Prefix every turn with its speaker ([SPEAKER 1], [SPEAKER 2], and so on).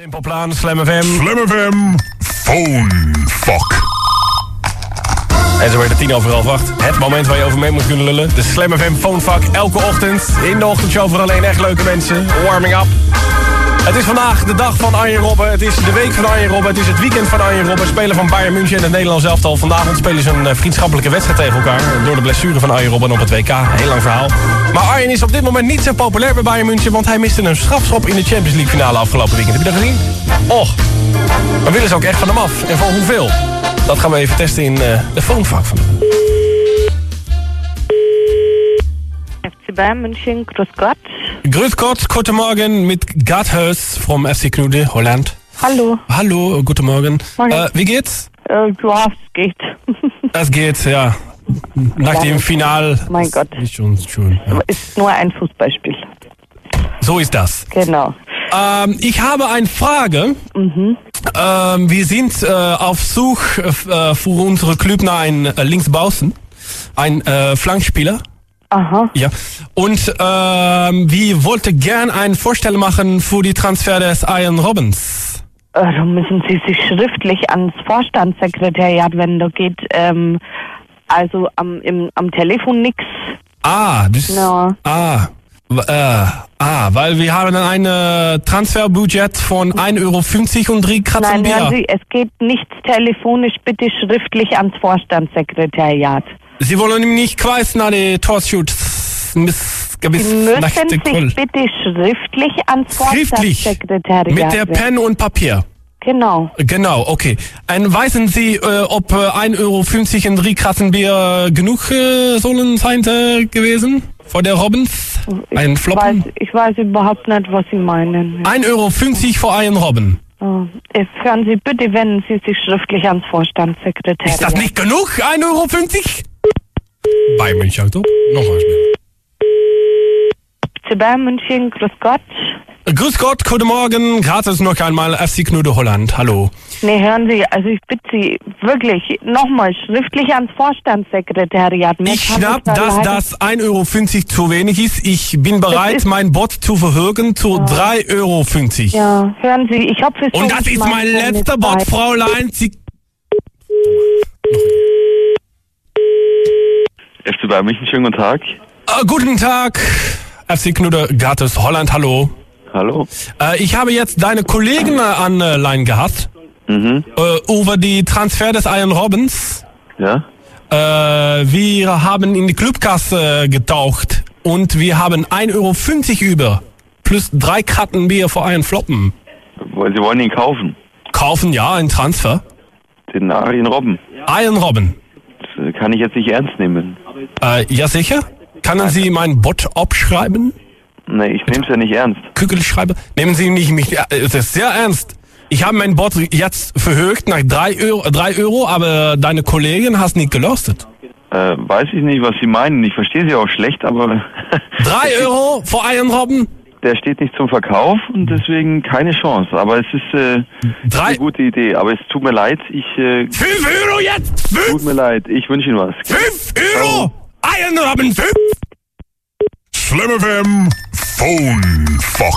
[SPEAKER 1] Tempelplan, Slam FM.
[SPEAKER 2] Slam FM, phone fuck.
[SPEAKER 1] En zo werd het tien over half acht. Het moment waar je over mee moet kunnen lullen. De Slam FM Phonefuck elke ochtend. In de ochtendshow voor alleen echt leuke mensen. Warming up. Het is vandaag de dag van Arjen Robben. Het is de week van Arjen Robben. Het is het weekend van Arjen Robben. Speler van Bayern München en het Nederlands elftal. Vandaag spelen ze een eh, vriendschappelijke wedstrijd tegen elkaar. Door de blessure van Arjen Robben op het WK. Heel lang verhaal. Maar Arjen is op dit moment niet zo populair bij Bayern München... want hij miste een strafschop in de Champions League finale afgelopen weekend. Heb je dat gezien? Och. Dan willen ze ook echt van hem af. En voor hoeveel? Dat gaan we even testen in eh, de Phonefuck van
[SPEAKER 3] FC Bayern München, grüß.
[SPEAKER 1] Grüß Gott, guten Morgen mit Gerd Hörs vom FC Knude, Holland.
[SPEAKER 3] Hallo.
[SPEAKER 1] Hallo, guten Morgen.
[SPEAKER 3] Morgen.
[SPEAKER 1] Äh, wie geht's?
[SPEAKER 3] Äh, ja, es geht.
[SPEAKER 1] Es geht, ja. Nach dem Final.
[SPEAKER 3] Mein Gott.
[SPEAKER 1] Ist schon schön. Ja.
[SPEAKER 3] Ist nur ein Fußballspiel.
[SPEAKER 1] So ist das.
[SPEAKER 3] Genau.
[SPEAKER 1] Ähm, ich habe eine Frage.
[SPEAKER 3] Mhm.
[SPEAKER 1] Ähm, wir sind äh, auf Such äh, für unsere Club nach einem äh, Linksbaußen, ein äh, Flankspieler.
[SPEAKER 3] Aha.
[SPEAKER 1] Ja. Und ähm, wir wollten gern einen Vorstell machen für die Transfer des Ian Robbins.
[SPEAKER 3] Äh, da müssen Sie sich schriftlich ans Vorstandssekretariat wenden. Da geht ähm, also am, im, am Telefon nix.
[SPEAKER 1] Ah, das,
[SPEAKER 3] Ja.
[SPEAKER 1] ah, äh, ah, weil wir haben ein Transferbudget von 1,50 Euro und drei Kratzen
[SPEAKER 3] Nein,
[SPEAKER 1] Bier.
[SPEAKER 3] Sie, es geht nichts telefonisch, bitte schriftlich ans Vorstandssekretariat.
[SPEAKER 1] Sie wollen ihm nicht quasi nach den Torschutz miss
[SPEAKER 3] Sie
[SPEAKER 1] gewiss
[SPEAKER 3] müssen
[SPEAKER 1] nach der
[SPEAKER 3] sich
[SPEAKER 1] Kohl.
[SPEAKER 3] bitte schriftlich ans
[SPEAKER 1] Schriftlich.
[SPEAKER 3] Vorstandssekretariat
[SPEAKER 1] Mit der. Pen und Papier.
[SPEAKER 3] Genau.
[SPEAKER 1] Genau, okay. Und wissen Sie, äh, ob äh, 1,50 Euro in drei Kratzen Bier äh, genug äh, sollen sein äh, gewesen? Vor der Robbins? Ein
[SPEAKER 3] Ich weiß,
[SPEAKER 1] Floppen?
[SPEAKER 3] ich weiß überhaupt nicht, was Sie meinen.
[SPEAKER 1] 1,50 Euro für einen Robben.
[SPEAKER 3] Oh, hören Sie bitte, wenden Sie sich schriftlich ans Vorstandssekretariat.
[SPEAKER 1] Ist das nicht genug? 1,50 Euro? Bei München, doch? Nochmal schnell.
[SPEAKER 3] FC Bayern München, grüß Gott.
[SPEAKER 1] Grüß Gott, guten Morgen. Gratis noch einmal FC Knude Holland. Hallo.
[SPEAKER 3] Nee, hören Sie, also ich bitte Sie wirklich nochmal schriftlich ans Vorstandssekretariat. Mir
[SPEAKER 1] Ich schnapp, dass das 1,50 Euro zu wenig ist. Ich bin bereit, mein Bot zu verhögen zu 3,50 Euro.
[SPEAKER 3] Ja, hören Sie, ich hoffe, es
[SPEAKER 1] Und das ist mein letzter Bot, Fräulein. Sie
[SPEAKER 4] FC Bayern München, schönen guten Tag.
[SPEAKER 1] Äh, guten Tag, FC Knude Gattes Holland, hallo.
[SPEAKER 4] Hallo.
[SPEAKER 1] Äh, ich habe jetzt deine Kollegen äh, an äh, Line gehabt
[SPEAKER 4] Mhm.
[SPEAKER 1] äh, über die Transfer des Ian Robbins.
[SPEAKER 4] Ja?
[SPEAKER 1] Äh, wir haben in die Clubkasse getaucht und wir haben 1,50 Euro über. Plus drei Karten Bier für einen Floppen.
[SPEAKER 4] Weil Sie wollen ihn kaufen.
[SPEAKER 1] Kaufen ja, ein Transfer.
[SPEAKER 4] Den Arjen Robben.
[SPEAKER 1] Ian Robben.
[SPEAKER 4] Das äh, kann ich jetzt nicht ernst nehmen.
[SPEAKER 1] Äh, ja sicher? Können Sie meinen Bot abschreiben?
[SPEAKER 4] Nee, ich nehme es ja nicht ernst.
[SPEAKER 1] Kügelschreiber? Nehmen Sie mich nicht, ja, das ist sehr ernst. Ich habe meinen Bot jetzt verhögt nach 3 Euro, drei Euro, aber deine Kollegin hast nicht gelostet.
[SPEAKER 4] Äh, weiß ich nicht, was Sie meinen. Ich verstehe Sie auch schlecht, aber
[SPEAKER 1] 3 Euro für Ian Robben?
[SPEAKER 4] der steht nicht zum Verkauf und deswegen keine Chance. Aber es ist äh,
[SPEAKER 1] Drei-
[SPEAKER 4] eine gute Idee. Aber es tut mir leid. Ich äh,
[SPEAKER 1] 5 Euro jetzt! 5
[SPEAKER 4] tut mir leid. Ich wünsche Ihnen was.
[SPEAKER 1] 5 Euro! Ian Robben 5!
[SPEAKER 2] Slam FM, phone fuck.